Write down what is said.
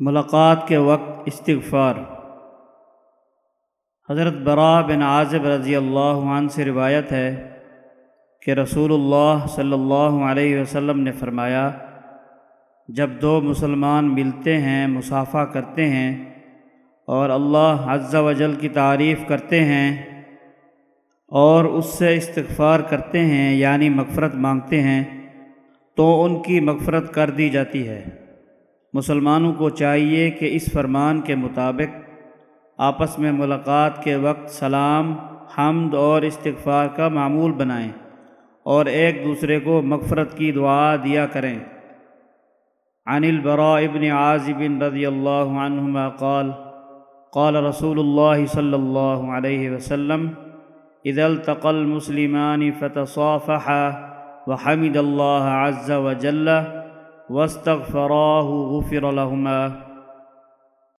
ملاقات کے وقت استغفار۔ حضرت برا بن عازب رضی اللہ عنہ سے روایت ہے کہ رسول اللہ صلی اللہ علیہ وسلم نے فرمایا، جب دو مسلمان ملتے ہیں، مسافہ کرتے ہیں اور اللہ عز و جل کی تعریف کرتے ہیں اور اس سے استغفار کرتے ہیں یعنی مغفرت مانگتے ہیں، تو ان کی مغفرت کر دی جاتی ہے۔ مسلمانوں کو چاہیے کہ اس فرمان کے مطابق آپس میں ملاقات کے وقت سلام، حمد اور استغفار کا معمول بنائیں اور ایک دوسرے کو مغفرت کی دعا دیا کریں۔ عن البراء ابن عازب رضی اللہ عنہما قال قال رسول اللہ صلی اللہ علیہ وسلم، اذا التقى المسلمان فتصافحا وحمد اللہ عز وجل واستغفراه غفر لهما.